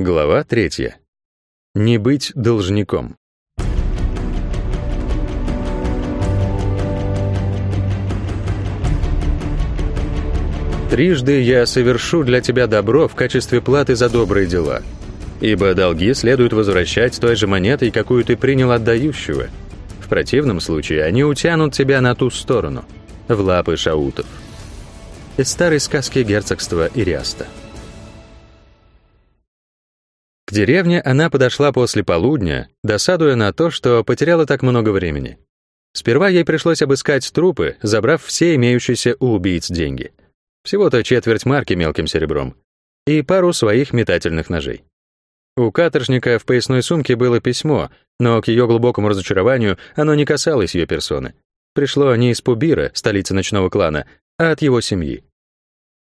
Глава третья. Не быть должником. Трижды я совершу для тебя добро в качестве платы за добрые дела, ибо долги следует возвращать той же монетой, какую ты принял отдающего. В противном случае они утянут тебя на ту сторону, в лапы шаутов. Из старой сказки герцогства Ириаста. К деревне она подошла после полудня, досадуя на то, что потеряла так много времени. Сперва ей пришлось обыскать трупы, забрав все имеющиеся у убийц деньги. Всего-то четверть марки мелким серебром и пару своих метательных ножей. У каторжника в поясной сумке было письмо, но к ее глубокому разочарованию оно не касалось ее персоны. Пришло не из Пубира, столицы ночного клана, а от его семьи.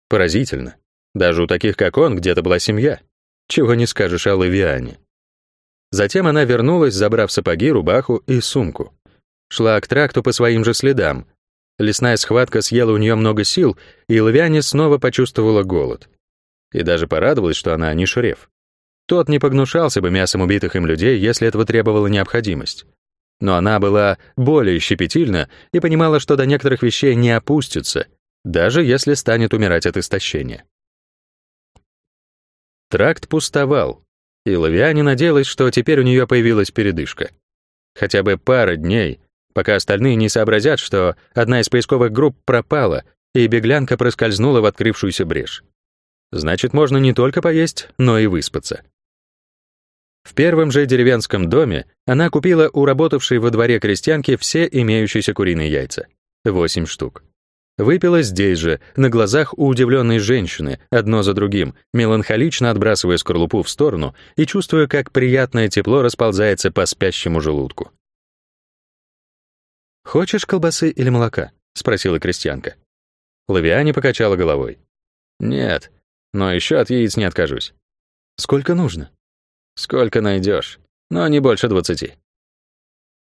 Поразительно. Даже у таких, как он, где-то была семья. Чего не скажешь о Лавиане. Затем она вернулась, забрав сапоги, рубаху и сумку. Шла к тракту по своим же следам. Лесная схватка съела у нее много сил, и Лавиане снова почувствовала голод. И даже порадовалась, что она не шреф. Тот не погнушался бы мясом убитых им людей, если этого требовала необходимость. Но она была более щепетильна и понимала, что до некоторых вещей не опустится, даже если станет умирать от истощения. Тракт пустовал, и Лавиане надеялась, что теперь у нее появилась передышка. Хотя бы пара дней, пока остальные не сообразят, что одна из поисковых групп пропала, и беглянка проскользнула в открывшуюся брешь. Значит, можно не только поесть, но и выспаться. В первом же деревенском доме она купила у работавшей во дворе крестьянки все имеющиеся куриные яйца — восемь штук. Выпила здесь же, на глазах у удивленной женщины, одно за другим, меланхолично отбрасывая скорлупу в сторону и чувствуя, как приятное тепло расползается по спящему желудку. «Хочешь колбасы или молока?» — спросила крестьянка. Лавиане покачала головой. «Нет, но еще от яиц не откажусь». «Сколько нужно?» «Сколько найдешь, но не больше двадцати».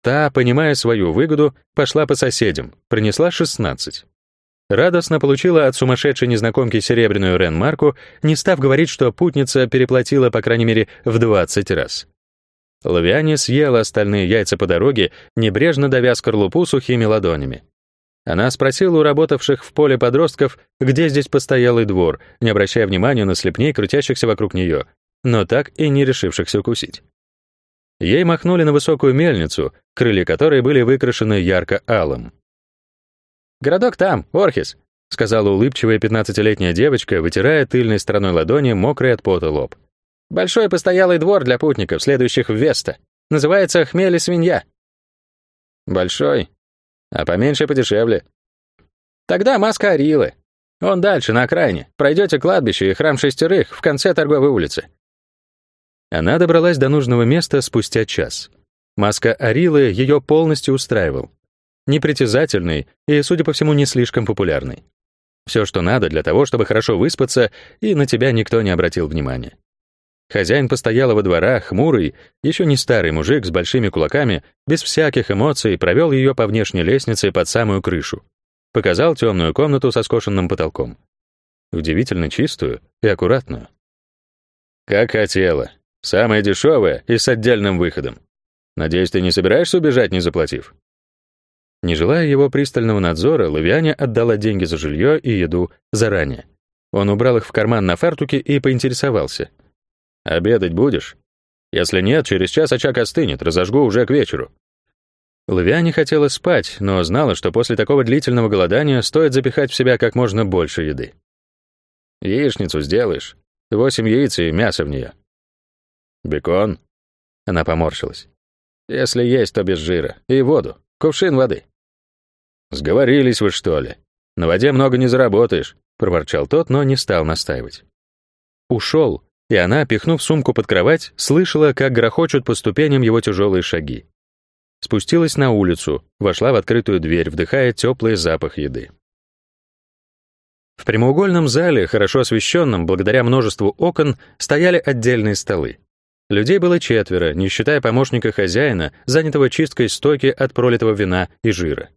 Та, понимая свою выгоду, пошла по соседям, принесла шестнадцать радостно получила от сумасшедшей незнакомки серебряную Рен-марку, не став говорить, что путница переплатила, по крайней мере, в 20 раз. Лавиане съела остальные яйца по дороге, небрежно давя скорлупу сухими ладонями. Она спросила у работавших в поле подростков, где здесь постоялый двор, не обращая внимания на слепней, крутящихся вокруг нее, но так и не решившихся укусить. Ей махнули на высокую мельницу, крылья которой были выкрашены ярко-алым. «Городок там, Орхис», — сказала улыбчивая пятнадцатилетняя девочка, вытирая тыльной стороной ладони мокрый от пота лоб. «Большой постоялый двор для путников, следующих в Веста. Называется «Хмель и свинья». «Большой? А поменьше подешевле». «Тогда маска Арилы. Он дальше, на окраине. Пройдете кладбище и храм шестерых в конце торговой улицы». Она добралась до нужного места спустя час. Маска Арилы ее полностью устраивал непритязательный и, судя по всему, не слишком популярный. Все, что надо для того, чтобы хорошо выспаться, и на тебя никто не обратил внимания. Хозяин постоялого двора, хмурый, еще не старый мужик с большими кулаками, без всяких эмоций, провел ее по внешней лестнице под самую крышу. Показал темную комнату со скошенным потолком. Удивительно чистую и аккуратную. «Как хотела. Самое дешевое и с отдельным выходом. Надеюсь, ты не собираешься убежать, не заплатив?» Не желая его пристального надзора, Лавиане отдала деньги за жилье и еду заранее. Он убрал их в карман на фартуке и поинтересовался. «Обедать будешь? Если нет, через час очаг остынет, разожгу уже к вечеру». Лавиане хотела спать, но знала, что после такого длительного голодания стоит запихать в себя как можно больше еды. «Яичницу сделаешь. Восемь яиц и мясо в нее». «Бекон?» Она поморщилась. «Если есть, то без жира. И воду. Кувшин воды». «Сговорились вы, что ли? На воде много не заработаешь», — проворчал тот, но не стал настаивать. Ушел, и она, пихнув сумку под кровать, слышала, как грохочут по ступеням его тяжелые шаги. Спустилась на улицу, вошла в открытую дверь, вдыхая теплый запах еды. В прямоугольном зале, хорошо освещенном благодаря множеству окон, стояли отдельные столы. Людей было четверо, не считая помощника хозяина, занятого чисткой стойки от пролитого вина и жира.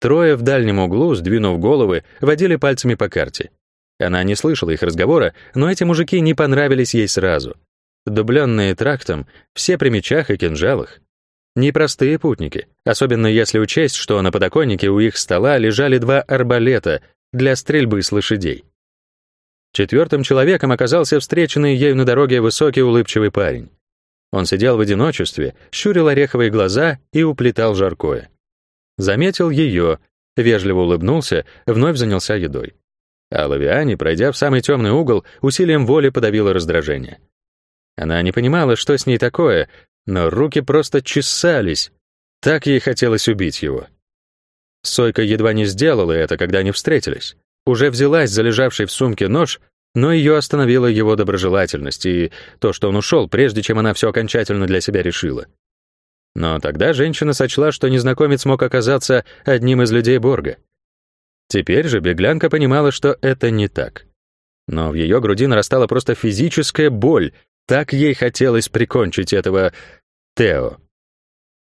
Трое в дальнем углу, сдвинув головы, водили пальцами по карте. Она не слышала их разговора, но эти мужики не понравились ей сразу. дубленные трактом, все при мечах и кинжалах. Непростые путники, особенно если учесть, что на подоконнике у их стола лежали два арбалета для стрельбы с лошадей. Четвертым человеком оказался встреченный ею на дороге высокий улыбчивый парень. Он сидел в одиночестве, щурил ореховые глаза и уплетал жаркое. Заметил ее, вежливо улыбнулся, вновь занялся едой. А Лавиане, пройдя в самый темный угол, усилием воли подавила раздражение. Она не понимала, что с ней такое, но руки просто чесались. Так ей хотелось убить его. Сойка едва не сделала это, когда они встретились. Уже взялась за лежавший в сумке нож, но ее остановила его доброжелательность и то, что он ушел, прежде чем она все окончательно для себя решила. Но тогда женщина сочла, что незнакомец мог оказаться одним из людей Борга. Теперь же беглянка понимала, что это не так. Но в ее груди нарастала просто физическая боль, так ей хотелось прикончить этого Тео.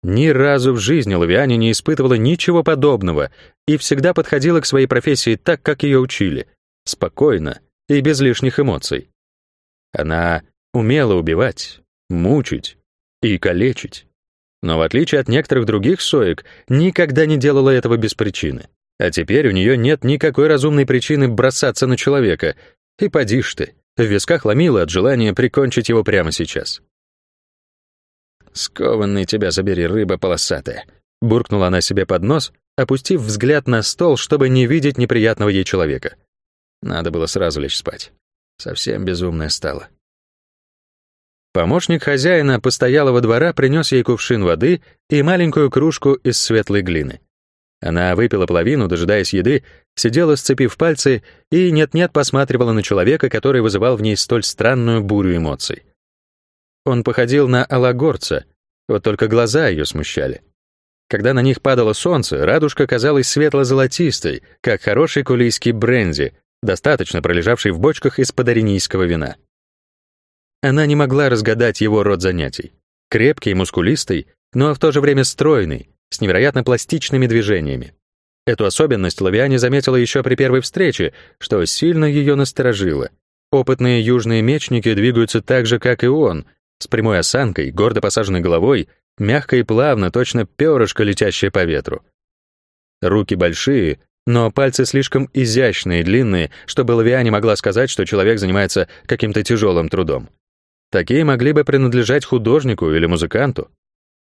Ни разу в жизни Лавиане не испытывала ничего подобного и всегда подходила к своей профессии так, как ее учили, спокойно и без лишних эмоций. Она умела убивать, мучить и калечить. Но в отличие от некоторых других соек, никогда не делала этого без причины. А теперь у нее нет никакой разумной причины бросаться на человека. И поди ж ты, в висках ломило от желания прикончить его прямо сейчас. «Скованный тебя забери, рыба полосатая», — буркнула она себе под нос, опустив взгляд на стол, чтобы не видеть неприятного ей человека. Надо было сразу лечь спать. Совсем безумная стала. Помощник хозяина постоялого двора принес ей кувшин воды и маленькую кружку из светлой глины. Она выпила половину, дожидаясь еды, сидела, сцепив пальцы, и нет-нет посматривала на человека, который вызывал в ней столь странную бурю эмоций. Он походил на алагорца, вот только глаза ее смущали. Когда на них падало солнце, радужка казалась светло-золотистой, как хороший кулийский бренди, достаточно пролежавший в бочках из-под вина. Она не могла разгадать его род занятий. Крепкий, мускулистый, но в то же время стройный, с невероятно пластичными движениями. Эту особенность Лавиане заметила еще при первой встрече, что сильно ее насторожило. Опытные южные мечники двигаются так же, как и он, с прямой осанкой, гордо посаженной головой, мягко и плавно, точно перышко, летящее по ветру. Руки большие, но пальцы слишком изящные и длинные, чтобы Лавиане могла сказать, что человек занимается каким-то тяжелым трудом. Такие могли бы принадлежать художнику или музыканту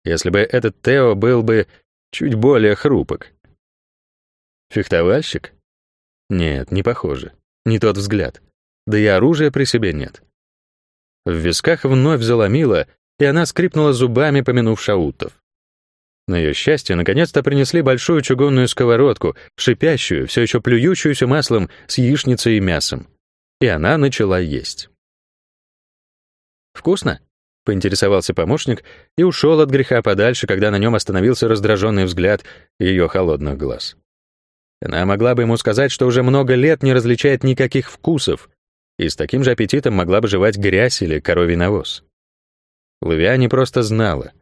если бы этот Тео был бы чуть более хрупок. Фехтовальщик? Нет, не похоже. Не тот взгляд. Да и оружия при себе нет. В висках вновь заломило, и она скрипнула зубами, помянув шаутов. На ее счастье, наконец-то принесли большую чугунную сковородку, шипящую, все еще плюющуюся маслом с яичницей и мясом. И она начала есть. «Вкусно?» — поинтересовался помощник и ушел от греха подальше, когда на нем остановился раздраженный взгляд ее холодных глаз. Она могла бы ему сказать, что уже много лет не различает никаких вкусов, и с таким же аппетитом могла бы жевать грязь или коровий навоз. Лавиане просто знала,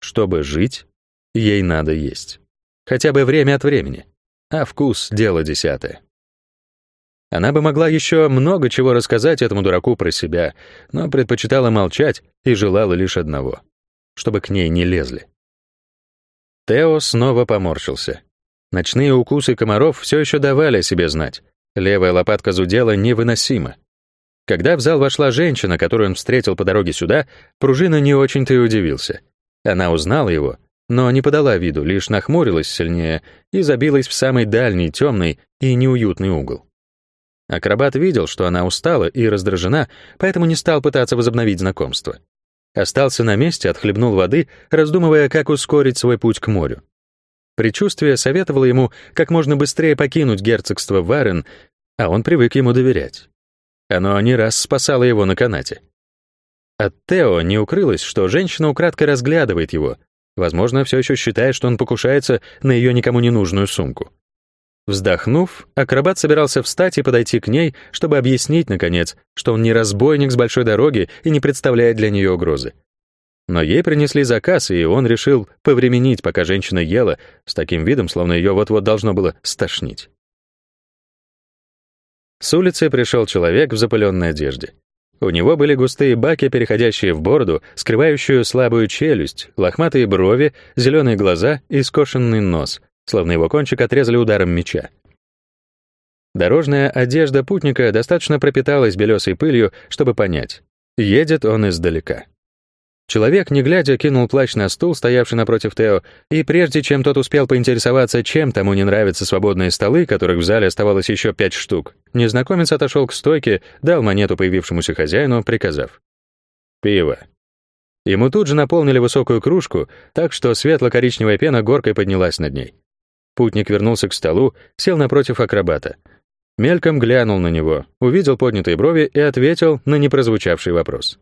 чтобы жить, ей надо есть. Хотя бы время от времени. А вкус — дело десятое. Она бы могла еще много чего рассказать этому дураку про себя, но предпочитала молчать и желала лишь одного — чтобы к ней не лезли. Тео снова поморщился. Ночные укусы комаров все еще давали о себе знать. Левая лопатка зудела невыносимо. Когда в зал вошла женщина, которую он встретил по дороге сюда, пружина не очень-то и удивился. Она узнала его, но не подала виду, лишь нахмурилась сильнее и забилась в самый дальний, темный и неуютный угол. Акробат видел, что она устала и раздражена, поэтому не стал пытаться возобновить знакомство. Остался на месте, отхлебнул воды, раздумывая, как ускорить свой путь к морю. Предчувствие советовало ему как можно быстрее покинуть герцогство Варен, а он привык ему доверять. Оно не раз спасало его на канате. От Тео не укрылось, что женщина украдкой разглядывает его, возможно, все еще считая, что он покушается на ее никому не нужную сумку. Вздохнув, акробат собирался встать и подойти к ней, чтобы объяснить, наконец, что он не разбойник с большой дороги и не представляет для нее угрозы. Но ей принесли заказ, и он решил повременить, пока женщина ела, с таким видом, словно ее вот-вот должно было стошнить. С улицы пришел человек в запыленной одежде. У него были густые баки, переходящие в бороду, скрывающую слабую челюсть, лохматые брови, зеленые глаза и скошенный нос, словно его кончик отрезали ударом меча. Дорожная одежда путника достаточно пропиталась белесой пылью, чтобы понять. Едет он издалека. Человек, не глядя, кинул плащ на стул, стоявший напротив Тео, и прежде чем тот успел поинтересоваться, чем тому не нравятся свободные столы, которых в зале оставалось еще пять штук, незнакомец отошел к стойке, дал монету появившемуся хозяину, приказав. «Пиво». Ему тут же наполнили высокую кружку, так что светло-коричневая пена горкой поднялась над ней. Путник вернулся к столу, сел напротив акробата. Мельком глянул на него, увидел поднятые брови и ответил на непрозвучавший вопрос.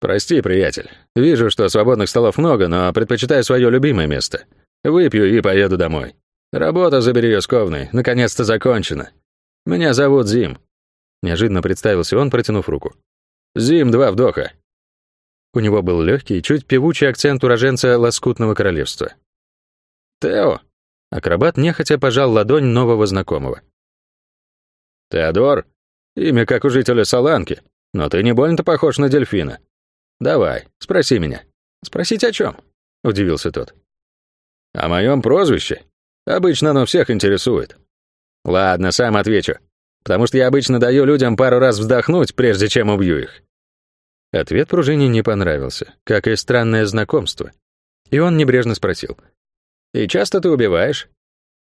«Прости, приятель. Вижу, что свободных столов много, но предпочитаю свое любимое место. Выпью и поеду домой. Работа за Березковной наконец-то закончена. Меня зовут Зим». Неожиданно представился он, протянув руку. «Зим, два вдоха». У него был легкий, чуть певучий акцент уроженца Лоскутного королевства. «Тео». Акробат нехотя пожал ладонь нового знакомого. «Теодор? Имя как у жителя Саланки, но ты не больно-то похож на дельфина. «Давай, спроси меня». «Спросить о чем?» — удивился тот. «О моем прозвище. Обычно оно всех интересует». «Ладно, сам отвечу, потому что я обычно даю людям пару раз вздохнуть, прежде чем убью их». Ответ пружине не понравился, как и странное знакомство. И он небрежно спросил. «И часто ты убиваешь?»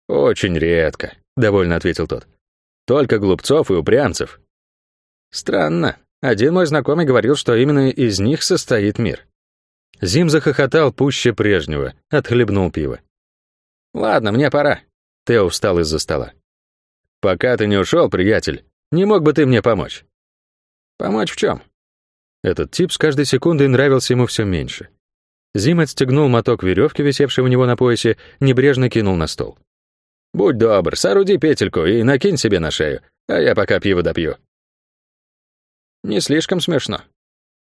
«Очень редко», — довольно ответил тот. «Только глупцов и упрямцев». «Странно. Один мой знакомый говорил, что именно из них состоит мир. Зим захохотал пуще прежнего, отхлебнул пиво. «Ладно, мне пора». Тео встал из-за стола. «Пока ты не ушел, приятель, не мог бы ты мне помочь?» «Помочь в чем?» Этот тип с каждой секундой нравился ему все меньше. Зим отстегнул моток веревки, висевший у него на поясе, небрежно кинул на стол. «Будь добр, сооруди петельку и накинь себе на шею, а я пока пиво допью». Не слишком смешно.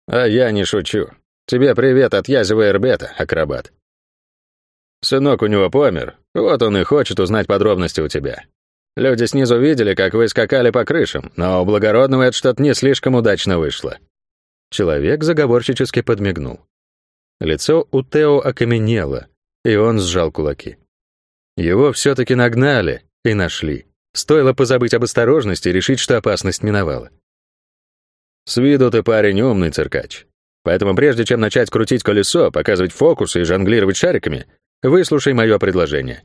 А я не шучу. Тебе привет от Язева Эрбета, акробат. Сынок у него помер, вот он и хочет узнать подробности у тебя. Люди снизу видели, как вы скакали по крышам, но у благородного это что-то не слишком удачно вышло. Человек заговорщически подмигнул. Лицо у Тео окаменело, и он сжал кулаки. Его все-таки нагнали и нашли. Стоило позабыть об осторожности и решить, что опасность миновала. С виду ты парень умный, циркач. Поэтому прежде чем начать крутить колесо, показывать фокусы и жонглировать шариками, выслушай мое предложение.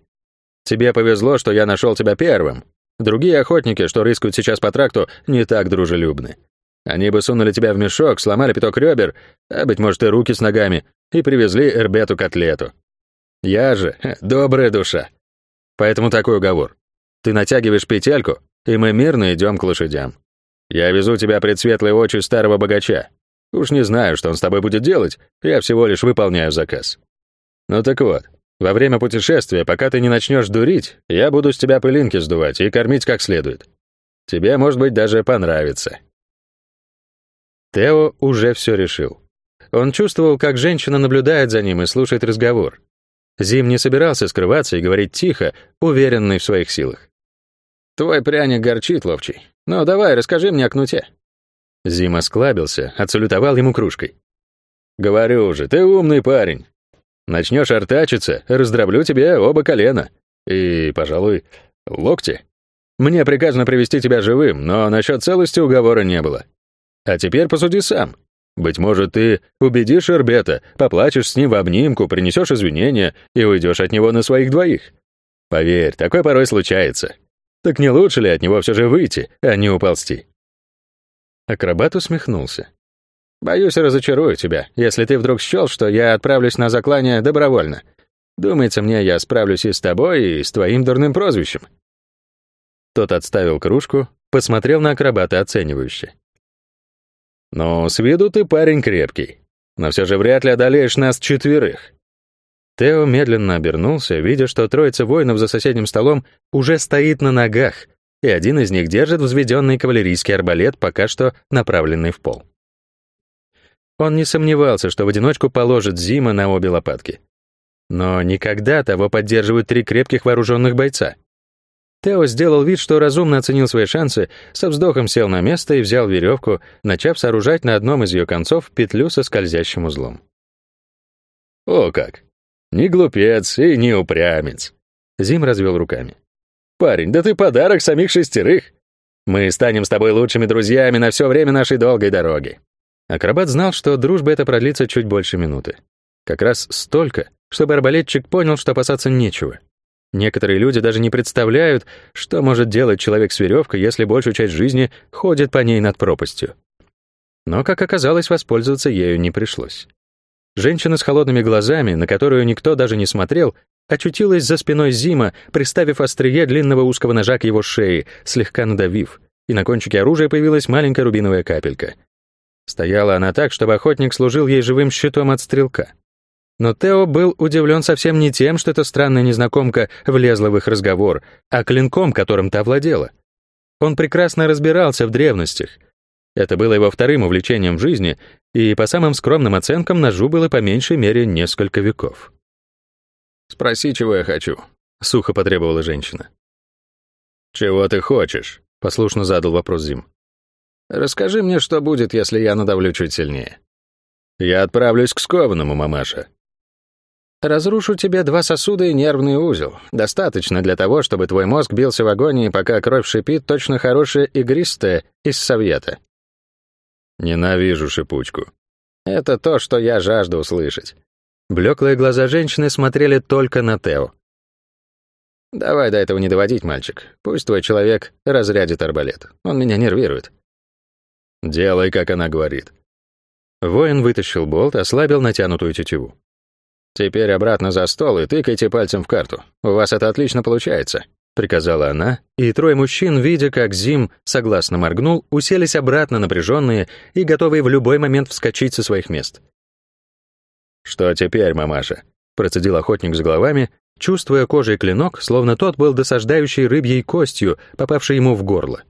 Тебе повезло, что я нашел тебя первым. Другие охотники, что рыскают сейчас по тракту, не так дружелюбны. Они бы сунули тебя в мешок, сломали пяток ребер, а, быть может, и руки с ногами, и привезли Эрбету котлету. Я же добрая душа. Поэтому такой уговор. Ты натягиваешь петельку, и мы мирно идем к лошадям. Я везу тебя пред светлые очи старого богача. Уж не знаю, что он с тобой будет делать, я всего лишь выполняю заказ. Ну так вот, во время путешествия, пока ты не начнешь дурить, я буду с тебя пылинки сдувать и кормить как следует. Тебе, может быть, даже понравится». Тео уже все решил. Он чувствовал, как женщина наблюдает за ним и слушает разговор. Зим не собирался скрываться и говорить тихо, уверенный в своих силах. «Твой пряник горчит, ловчий. Ну, давай, расскажи мне о кнуте». Зима склабился, отсалютовал ему кружкой. «Говорю же, ты умный парень. Начнешь артачиться, раздроблю тебе оба колена. И, пожалуй, локти. Мне приказано привести тебя живым, но насчет целости уговора не было. А теперь посуди сам. Быть может, ты убедишь Эрбета, поплачешь с ним в обнимку, принесешь извинения и уйдешь от него на своих двоих. Поверь, такое порой случается. Так не лучше ли от него все же выйти, а не уползти? Акробат усмехнулся. «Боюсь, разочарую тебя, если ты вдруг счел, что я отправлюсь на заклание добровольно. Думается мне, я справлюсь и с тобой, и с твоим дурным прозвищем». Тот отставил кружку, посмотрел на акробата оценивающе. «Ну, с виду ты парень крепкий, но все же вряд ли одолеешь нас четверых. Тео медленно обернулся, видя, что троица воинов за соседним столом уже стоит на ногах, и один из них держит взведенный кавалерийский арбалет, пока что направленный в пол. Он не сомневался, что в одиночку положит Зима на обе лопатки. Но никогда того поддерживают три крепких вооруженных бойца. Тео сделал вид, что разумно оценил свои шансы, со вздохом сел на место и взял веревку, начав сооружать на одном из ее концов петлю со скользящим узлом. «О как! Не глупец и не упрямец!» Зим развел руками. «Парень, да ты подарок самих шестерых! Мы станем с тобой лучшими друзьями на все время нашей долгой дороги!» Акробат знал, что дружба эта продлится чуть больше минуты. Как раз столько, чтобы арбалетчик понял, что опасаться нечего. Некоторые люди даже не представляют, что может делать человек с веревкой, если большую часть жизни ходит по ней над пропастью. Но, как оказалось, воспользоваться ею не пришлось. Женщина с холодными глазами, на которую никто даже не смотрел, очутилась за спиной Зима, приставив острие длинного узкого ножа к его шее, слегка надавив, и на кончике оружия появилась маленькая рубиновая капелька. Стояла она так, чтобы охотник служил ей живым щитом от стрелка. Но Тео был удивлен совсем не тем, что эта странная незнакомка влезла в их разговор, а клинком, которым та владела. Он прекрасно разбирался в древностях. Это было его вторым увлечением в жизни, и по самым скромным оценкам ножу было по меньшей мере несколько веков. «Спроси, чего я хочу», — сухо потребовала женщина. «Чего ты хочешь?» — послушно задал вопрос Зим. «Расскажи мне, что будет, если я надавлю чуть сильнее». «Я отправлюсь к скованному, мамаша», Разрушу тебе два сосуда и нервный узел. Достаточно для того, чтобы твой мозг бился в агонии, пока кровь шипит точно хорошая игристая из совета. Ненавижу шипучку. Это то, что я жажду услышать. Блеклые глаза женщины смотрели только на Тео. Давай до этого не доводить, мальчик. Пусть твой человек разрядит арбалет. Он меня нервирует. Делай, как она говорит. Воин вытащил болт, ослабил натянутую тетиву. «Теперь обратно за стол и тыкайте пальцем в карту. У вас это отлично получается», — приказала она, и трое мужчин, видя, как Зим согласно моргнул, уселись обратно напряженные и готовые в любой момент вскочить со своих мест. «Что теперь, мамаша?» — процедил охотник с головами, чувствуя кожей клинок, словно тот был досаждающей рыбьей костью, попавшей ему в горло.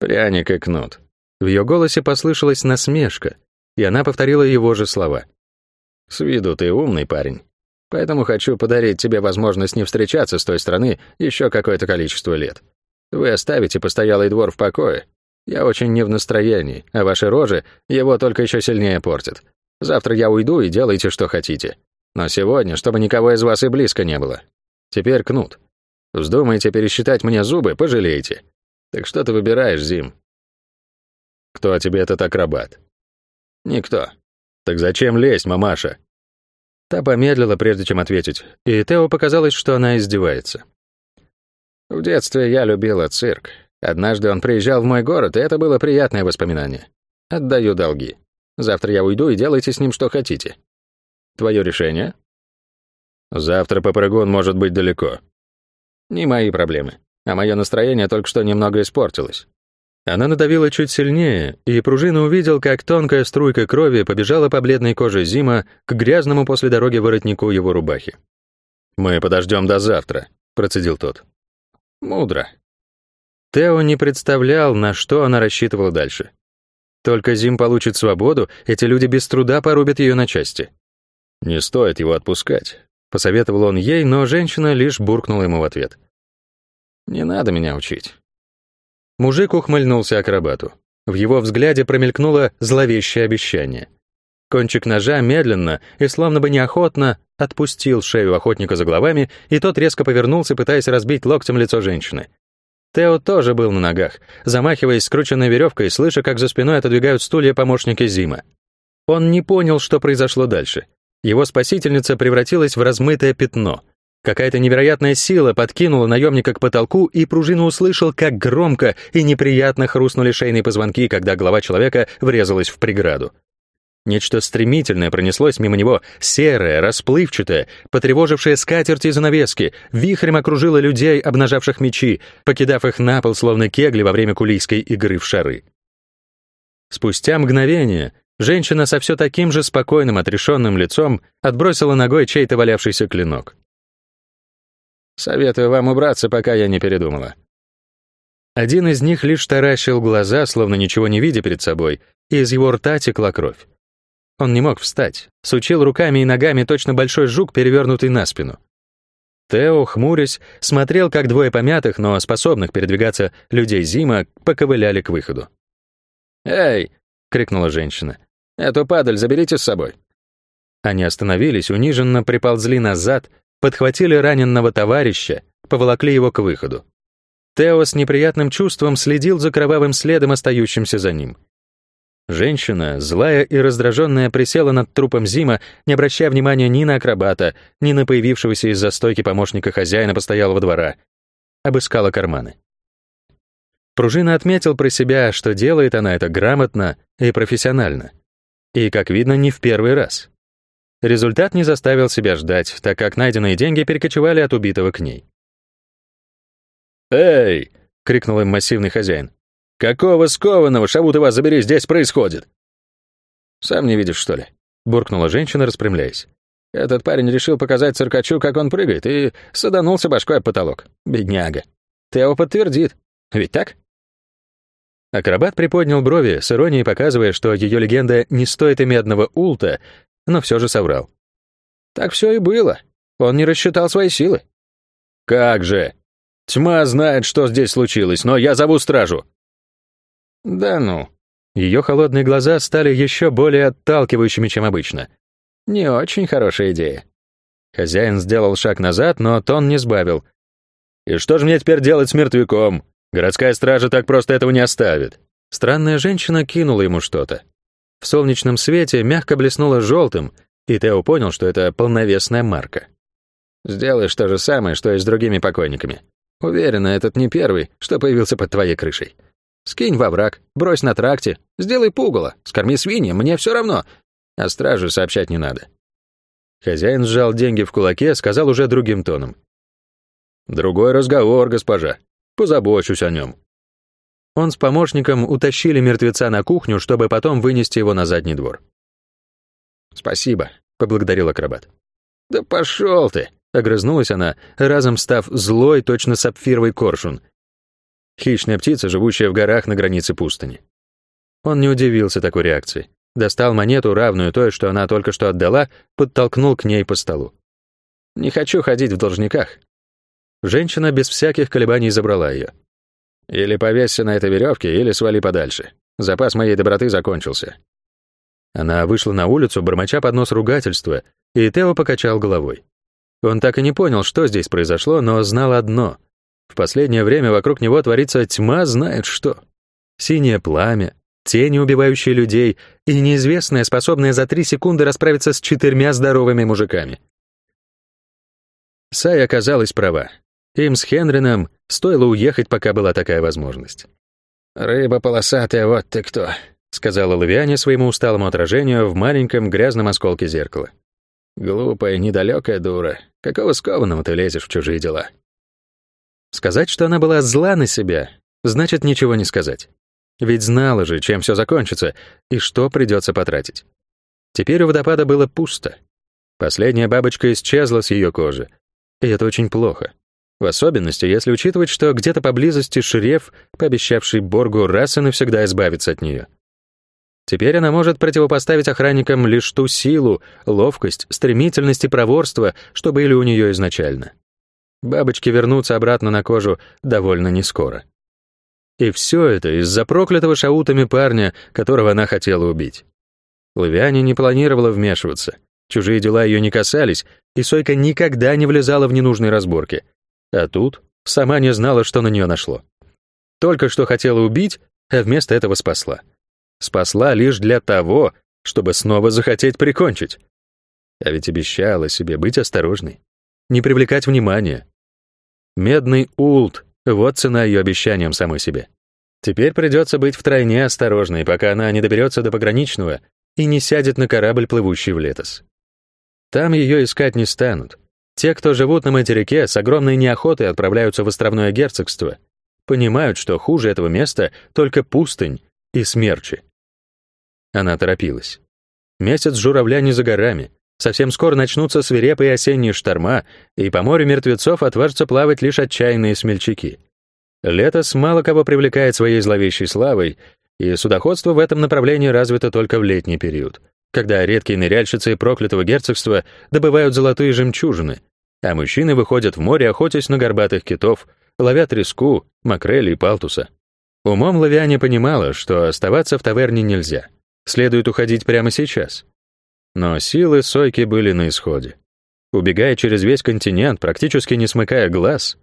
«Пряник и кнут». В ее голосе послышалась насмешка, и она повторила его же слова — с виду ты умный парень. Поэтому хочу подарить тебе возможность не встречаться с той страны еще какое-то количество лет. Вы оставите постоялый двор в покое. Я очень не в настроении, а ваши рожи его только еще сильнее портят. Завтра я уйду и делайте, что хотите. Но сегодня, чтобы никого из вас и близко не было. Теперь кнут. Вздумаете пересчитать мне зубы, пожалеете. Так что ты выбираешь, Зим? Кто тебе этот акробат? Никто. «Так зачем лезть, мамаша?» Та помедлила, прежде чем ответить, и Тео показалось, что она издевается. «В детстве я любила цирк. Однажды он приезжал в мой город, и это было приятное воспоминание. Отдаю долги. Завтра я уйду, и делайте с ним что хотите. Твое решение?» «Завтра попрыгун может быть далеко». «Не мои проблемы. А мое настроение только что немного испортилось. Она надавила чуть сильнее, и пружина увидел, как тонкая струйка крови побежала по бледной коже Зима к грязному после дороги воротнику его рубахи. «Мы подождем до завтра», — процедил тот. «Мудро». Тео не представлял, на что она рассчитывала дальше. Только Зим получит свободу, эти люди без труда порубят ее на части. «Не стоит его отпускать», — посоветовал он ей, но женщина лишь буркнула ему в ответ. «Не надо меня учить. Мужик ухмыльнулся акробату. В его взгляде промелькнуло зловещее обещание. Кончик ножа медленно и словно бы неохотно отпустил шею охотника за головами, и тот резко повернулся, пытаясь разбить локтем лицо женщины. Тео тоже был на ногах, замахиваясь скрученной веревкой, слыша, как за спиной отодвигают стулья помощники Зима. Он не понял, что произошло дальше. Его спасительница превратилась в размытое пятно — Какая-то невероятная сила подкинула наемника к потолку, и пружина услышал, как громко и неприятно хрустнули шейные позвонки, когда голова человека врезалась в преграду. Нечто стремительное пронеслось мимо него, серое, расплывчатое, потревожившее скатерти и занавески, вихрем окружило людей, обнажавших мечи, покидав их на пол, словно кегли во время кулийской игры в шары. Спустя мгновение женщина со все таким же спокойным, отрешенным лицом отбросила ногой чей-то валявшийся клинок. Советую вам убраться, пока я не передумала». Один из них лишь таращил глаза, словно ничего не видя перед собой, и из его рта текла кровь. Он не мог встать, сучил руками и ногами точно большой жук, перевернутый на спину. Тео, хмурясь, смотрел, как двое помятых, но способных передвигаться людей Зима поковыляли к выходу. «Эй!» — крикнула женщина. «Эту падаль заберите с собой». Они остановились, униженно приползли назад, подхватили раненного товарища, поволокли его к выходу. Тео с неприятным чувством следил за кровавым следом, остающимся за ним. Женщина, злая и раздраженная, присела над трупом Зима, не обращая внимания ни на акробата, ни на появившегося из застойки помощника хозяина постоялого двора. Обыскала карманы. Пружина отметил про себя, что делает она это грамотно и профессионально. И, как видно, не в первый раз. Результат не заставил себя ждать, так как найденные деньги перекочевали от убитого к ней. «Эй!» — крикнул им массивный хозяин. «Какого скованного, Шавутова, забери, здесь происходит?» «Сам не видишь, что ли?» — буркнула женщина, распрямляясь. «Этот парень решил показать циркачу, как он прыгает, и саданулся башкой об потолок. Бедняга. Тео подтвердит. Ведь так?» Акробат приподнял брови, с иронией показывая, что ее легенда не стоит и медного улта, но все же соврал. «Так все и было. Он не рассчитал свои силы». «Как же! Тьма знает, что здесь случилось, но я зову стражу. «Да ну». Ее холодные глаза стали еще более отталкивающими, чем обычно. «Не очень хорошая идея». Хозяин сделал шаг назад, но тон не сбавил. «И что же мне теперь делать с мертвяком? Городская стража так просто этого не оставит». Странная женщина кинула ему что-то. В солнечном свете мягко блеснуло желтым, и Тео понял, что это полновесная марка. «Сделаешь то же самое, что и с другими покойниками. Уверена, этот не первый, что появился под твоей крышей. Скинь во враг, брось на тракте, сделай пугало, скорми свиньи, мне все равно. А стражу сообщать не надо». Хозяин сжал деньги в кулаке, сказал уже другим тоном. «Другой разговор, госпожа. Позабочусь о нем». Он с помощником утащили мертвеца на кухню, чтобы потом вынести его на задний двор. «Спасибо», — поблагодарил акробат. «Да пошел ты!» — огрызнулась она, разом став злой, точно сапфировый коршун, Хищная птица, живущая в горах на границе пустыни. Он не удивился такой реакции. Достал монету, равную той, что она только что отдала, подтолкнул к ней по столу. «Не хочу ходить в должниках». Женщина без всяких колебаний забрала ее. «Или повесься на этой веревке, или свали подальше. Запас моей доброты закончился». Она вышла на улицу, бормоча под нос ругательства, и Тео покачал головой. Он так и не понял, что здесь произошло, но знал одно — в последнее время вокруг него творится тьма знает что. Синее пламя, тени, убивающие людей, и неизвестное, способное за три секунды расправиться с четырьмя здоровыми мужиками. Сай оказалась права. Им с Хенрином стоило уехать, пока была такая возможность. «Рыба полосатая, вот ты кто», — сказала Лавиане своему усталому отражению в маленьком грязном осколке зеркала. «Глупая, недалекая дура. Какого скованного ты лезешь в чужие дела?» Сказать, что она была зла на себя, значит ничего не сказать. Ведь знала же, чем все закончится и что придется потратить. Теперь у водопада было пусто. Последняя бабочка исчезла с ее кожи. И это очень плохо. В особенности, если учитывать, что где-то поблизости Шреф, пообещавший Боргу раз и навсегда избавиться от нее. Теперь она может противопоставить охранникам лишь ту силу, ловкость, стремительность и проворство, что были у нее изначально. Бабочки вернутся обратно на кожу довольно нескоро. И все это из-за проклятого шаутами парня, которого она хотела убить. Лавиане не планировала вмешиваться. Чужие дела ее не касались, и Сойка никогда не влезала в ненужные разборки. А тут сама не знала, что на нее нашло. Только что хотела убить, а вместо этого спасла. Спасла лишь для того, чтобы снова захотеть прикончить. А ведь обещала себе быть осторожной не привлекать внимания. Медный улт — вот цена ее обещаниям самой себе. Теперь придется быть втройне осторожной, пока она не доберется до пограничного и не сядет на корабль, плывущий в Летос. Там ее искать не станут. Те, кто живут на материке, с огромной неохотой отправляются в островное герцогство, понимают, что хуже этого места только пустынь и смерчи. Она торопилась. Месяц журавля не за горами, Совсем скоро начнутся свирепые осенние шторма, и по морю мертвецов отважатся плавать лишь отчаянные смельчаки. Летос мало кого привлекает своей зловещей славой, и судоходство в этом направлении развито только в летний период, когда редкие ныряльщицы проклятого герцогства добывают золотые жемчужины, а мужчины выходят в море, охотясь на горбатых китов, ловя треску, макрели и палтуса. Умом Лавиане понимала, что оставаться в таверне нельзя. Следует уходить прямо сейчас. Но силы Сойки были на исходе. Убегая через весь континент, практически не смыкая глаз,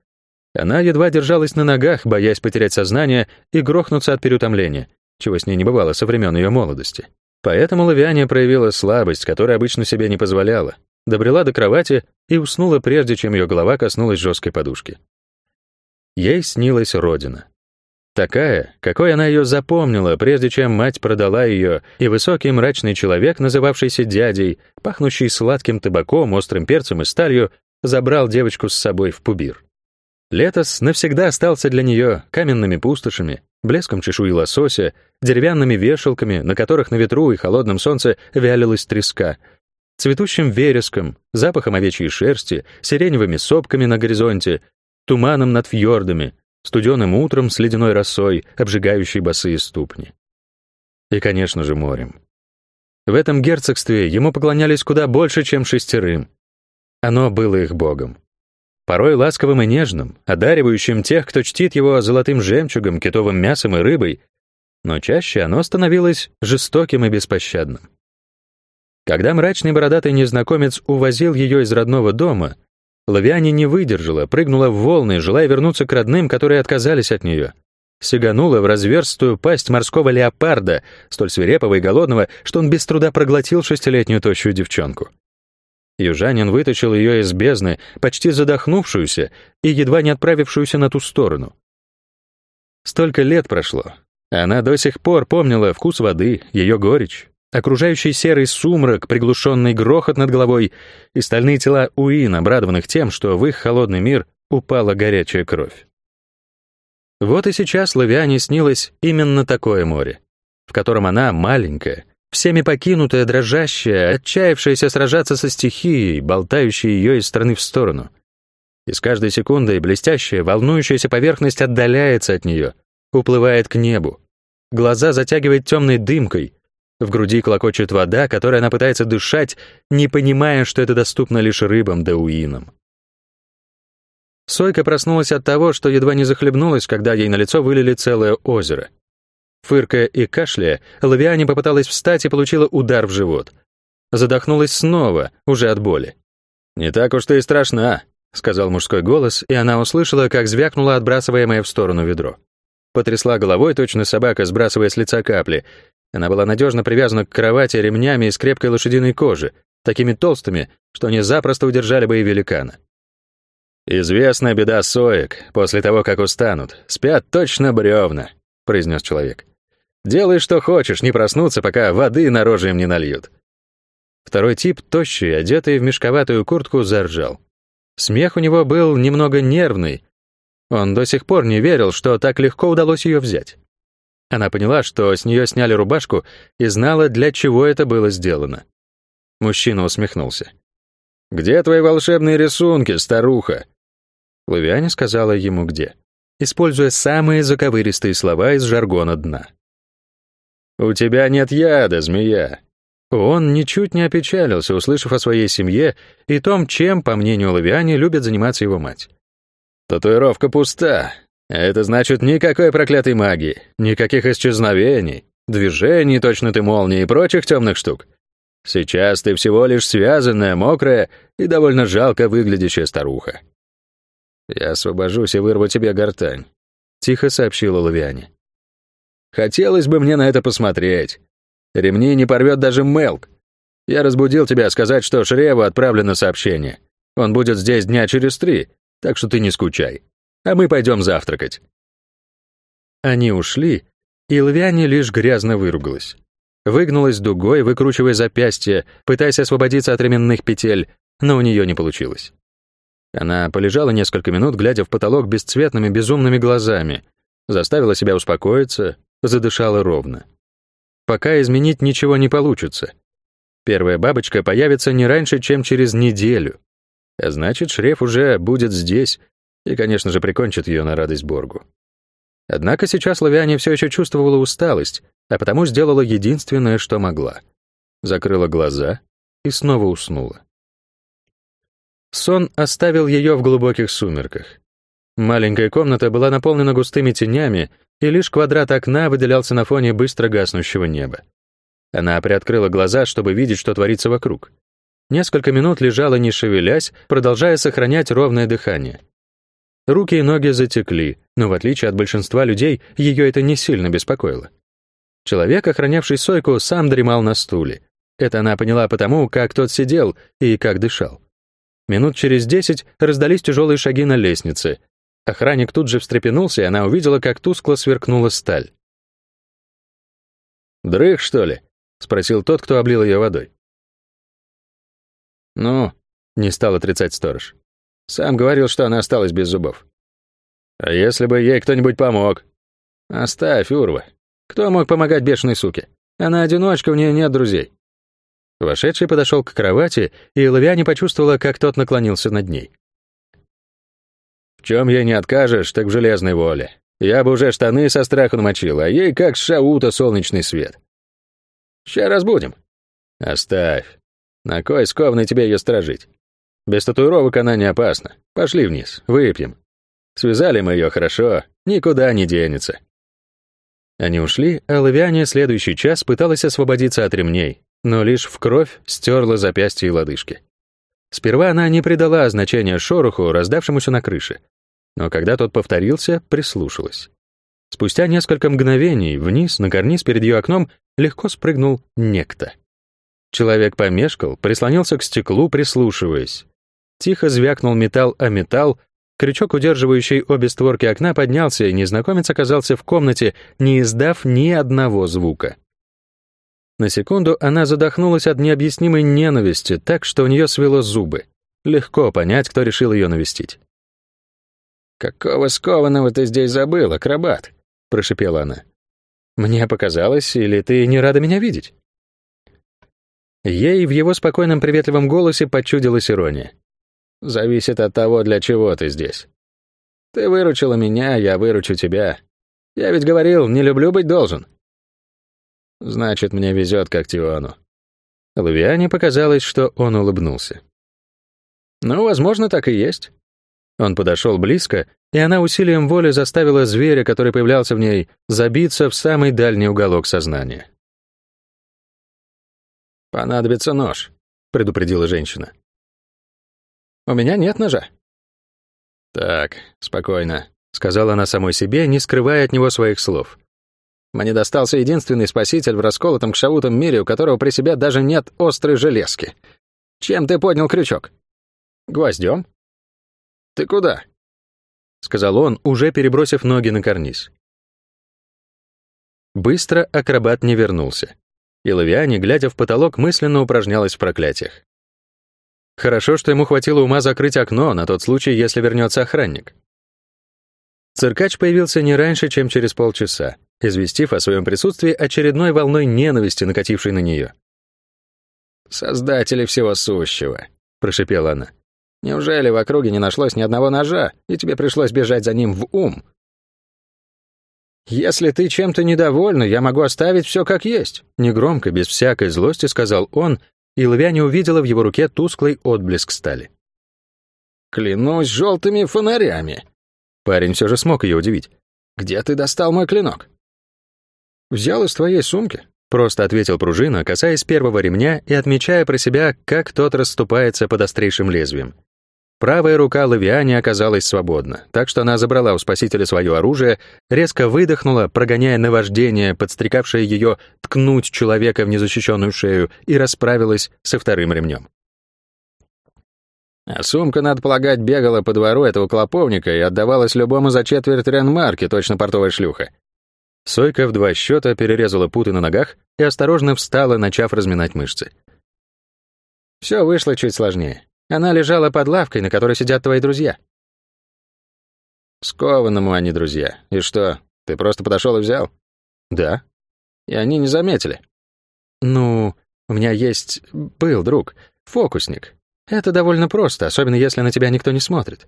она едва держалась на ногах, боясь потерять сознание и грохнуться от переутомления, чего с ней не бывало со времен ее молодости. Поэтому Лавиане проявила слабость, которую обычно себе не позволяла, добрела до кровати и уснула прежде, чем ее голова коснулась жесткой подушки. Ей снилась родина. Такая, какой она ее запомнила, прежде чем мать продала ее, и высокий мрачный человек, называвшийся дядей, пахнущий сладким табаком, острым перцем и сталью, забрал девочку с собой в Пубир. Летос навсегда остался для нее каменными пустошами, блеском чешуи лосося, деревянными вешалками, на которых на ветру и холодном солнце вялилась треска, цветущим вереском, запахом овечьей шерсти, сиреневыми сопками на горизонте, туманом над фьордами, студеным утром с ледяной росой, обжигающей босые ступни. И, конечно же, морем. В этом герцогстве ему поклонялись куда больше, чем шестерым. Оно было их богом. Порой ласковым и нежным, одаривающим тех, кто чтит его золотым жемчугом, китовым мясом и рыбой, но чаще оно становилось жестоким и беспощадным. Когда мрачный бородатый незнакомец увозил ее из родного дома, Лавиане не выдержала, прыгнула в волны, желая вернуться к родным, которые отказались от нее. Сиганула в разверстую пасть морского леопарда, столь свирепого и голодного, что он без труда проглотил шестилетнюю тощую девчонку. Южанин вытащил ее из бездны, почти задохнувшуюся и едва не отправившуюся на ту сторону. Столько лет прошло. Она до сих пор помнила вкус воды, ее горечь, окружающий серый сумрак, приглушенный грохот над головой и стальные тела Уин, обрадованных тем, что в их холодный мир упала горячая кровь. Вот и сейчас Лавиане снилось именно такое море, в котором она, маленькая, всеми покинутая, дрожащая, отчаявшаяся сражаться со стихией, болтающей ее из стороны в сторону. И с каждой секундой блестящая, волнующаяся поверхность отдаляется от нее, уплывает к небу. Глаза затягивает темной дымкой, в груди клокочет вода, которой она пытается дышать, не понимая, что это доступно лишь рыбам да уинам. Сойка проснулась от того, что едва не захлебнулась, когда ей на лицо вылили целое озеро. Фыркая и кашляя, Лавиане попыталась встать и получила удар в живот. Задохнулась снова, уже от боли. «Не так уж ты и страшна», — сказал мужской голос, и она услышала, как звякнуло отбрасываемое в сторону ведро. Потрясла головой, точно собака, сбрасывая с лица капли, она была надежно привязана к кровати ремнями из крепкой лошадиной кожи, такими толстыми, что они запросто удержали бы и великана. «Известная беда соек, после того, как устанут, спят точно бревна», — произнес человек. «Делай, что хочешь, не проснуться, пока воды на роже им не нальют». Второй тип, тощий, одетый в мешковатую куртку, заржал. Смех у него был немного нервный. Он до сих пор не верил, что так легко удалось ее взять. Она поняла, что с нее сняли рубашку и знала, для чего это было сделано. Мужчина усмехнулся. «Где твои волшебные рисунки, старуха?» Лавиане сказала ему где, используя самые заковыристые слова из жаргона дна. «У тебя нет яда, змея». Он ничуть не опечалился, услышав о своей семье и том, чем, по мнению Лавиане, любит заниматься его мать. «Татуировка пуста, это значит никакой проклятой магии, никаких исчезновений, движений точно ты молнии и прочих темных штук. Сейчас ты всего лишь связанная, мокрая и довольно жалко выглядящая старуха. Я освобожусь и вырву тебе гортань, тихо сообщила Лавиане. Хотелось бы мне на это посмотреть. Ремни не порвет даже Мелк. Я разбудил тебя сказать, что Шреву отправлено сообщение. Он будет здесь дня через три, так что ты не скучай а мы пойдем завтракать». Они ушли, и Лвяне лишь грязно выругалась. Выгнулась дугой, выкручивая запястье, пытаясь освободиться от ременных петель, но у нее не получилось. Она полежала несколько минут, глядя в потолок бесцветными безумными глазами, заставила себя успокоиться, задышала ровно. Пока изменить ничего не получится. Первая бабочка появится не раньше, чем через неделю. А значит, Шреф уже будет здесь, и, конечно же, прикончит ее на радость Боргу. Однако сейчас Лавиане все еще чувствовала усталость, а потому сделала единственное, что могла. Закрыла глаза и снова уснула. Сон оставил ее в глубоких сумерках. Маленькая комната была наполнена густыми тенями, и лишь квадрат окна выделялся на фоне быстро гаснущего неба. Она приоткрыла глаза, чтобы видеть, что творится вокруг. Несколько минут лежала, не шевелясь, продолжая сохранять ровное дыхание. Руки и ноги затекли, но в отличие от большинства людей, ее это не сильно беспокоило. Человек, охранявший Сойку, сам дремал на стуле. Это она поняла потому, как тот сидел и как дышал. Минут через десять раздались тяжелые шаги на лестнице. Охранник тут же встрепенулся, и она увидела, как тускло сверкнула сталь. «Дрых, что ли?» — спросил тот, кто облил ее водой. «Ну?» — не стал отрицать сторож. «Сам говорил, что она осталась без зубов». «А если бы ей кто-нибудь помог?» «Оставь, Урва. Кто мог помогать бешеной суке? Она одиночка, у нее нет друзей». Вошедший подошел к кровати, и Лавиане почувствовала, как тот наклонился над ней. «В чем ей не откажешь, так в железной воле. Я бы уже штаны со страху намочил, а ей как шаута солнечный свет. Ща разбудим». «Оставь. На кой скованный тебе ее стражить? Без татуировок она не опасна. Пошли вниз, выпьем. Связали мы ее хорошо, никуда не денется». Они ушли, а Лавиане следующий час пыталась освободиться от ремней, но лишь в кровь стерла запястья и лодыжки. Сперва она не придала значения шороху, раздавшемуся на крыше, но когда тот повторился, прислушалась. Спустя несколько мгновений вниз, на карниз перед ее окном, легко спрыгнул некто. Человек помешкал, прислонился к стеклу, прислушиваясь. Тихо звякнул металл о металл, крючок, удерживающий обе створки окна, поднялся, и незнакомец оказался в комнате, не издав ни одного звука. На секунду она задохнулась от необъяснимой ненависти, так что у нее свело зубы. Легко понять, кто решил ее навестить. «Какого скованного ты здесь забыл, акробат?» — прошипела она. «Мне показалось, или ты не рада меня видеть?» Ей в его спокойном приветливом голосе почудилась ирония. «Зависит от того, для чего ты здесь. Ты выручила меня, я выручу тебя. Я ведь говорил, не люблю быть должен. Значит, мне везет как Тиону. Лавиане показалось, что он улыбнулся. Ну, возможно, так и есть. Он подошел близко, и она усилием воли заставила зверя, который появлялся в ней, забиться в самый дальний уголок сознания. «Понадобится нож», — предупредила женщина. «У меня нет ножа». «Так, спокойно», — сказала она самой себе, не скрывая от него своих слов. Мне достался единственный спаситель в расколотом к шавутам мире, у которого при себе даже нет острой железки. Чем ты поднял крючок? Гвоздем? Ты куда? Сказал он, уже перебросив ноги на карниз. Быстро акробат не вернулся. И Лавиане, глядя в потолок, мысленно упражнялась в проклятиях. Хорошо, что ему хватило ума закрыть окно на тот случай, если вернется охранник. Циркач появился не раньше, чем через полчаса, известив о своем присутствии очередной волной ненависти, накатившей на нее. «Создатели всего сущего», — прошипела она. «Неужели в округе не нашлось ни одного ножа, и тебе пришлось бежать за ним в ум?» «Если ты чем-то недовольна, я могу оставить все как есть», — негромко, без всякой злости сказал он, и Лавиане увидела в его руке тусклый отблеск стали. «Клянусь желтыми фонарями», Парень все же смог ее удивить. «Где ты достал мой клинок?» «Взял из твоей сумки», — просто ответил пружина, касаясь первого ремня и отмечая про себя, как тот расступается под острейшим лезвием. Правая рука Лавиани оказалась свободна, так что она забрала у спасителя свое оружие, резко выдохнула, прогоняя наваждение, подстрекавшее ее ткнуть человека в незащищенную шею, и расправилась со вторым ремнем. А сумка, надо полагать, бегала по двору этого клоповника и отдавалась любому за четверть ренмарки, точно портовая шлюха. Сойка в два счета перерезала путы на ногах и осторожно встала, начав разминать мышцы. Все вышло чуть сложнее. Она лежала под лавкой, на которой сидят твои друзья. Скованному они друзья. И что, ты просто подошел и взял? Да. И они не заметили? Ну, у меня есть... был друг, фокусник. Это довольно просто, особенно если на тебя никто не смотрит.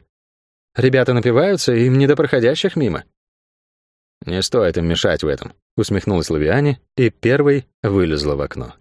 Ребята напиваются, им не до проходящих мимо. «Не стоит им мешать в этом», — усмехнулась Лавиане и первой вылезла в окно.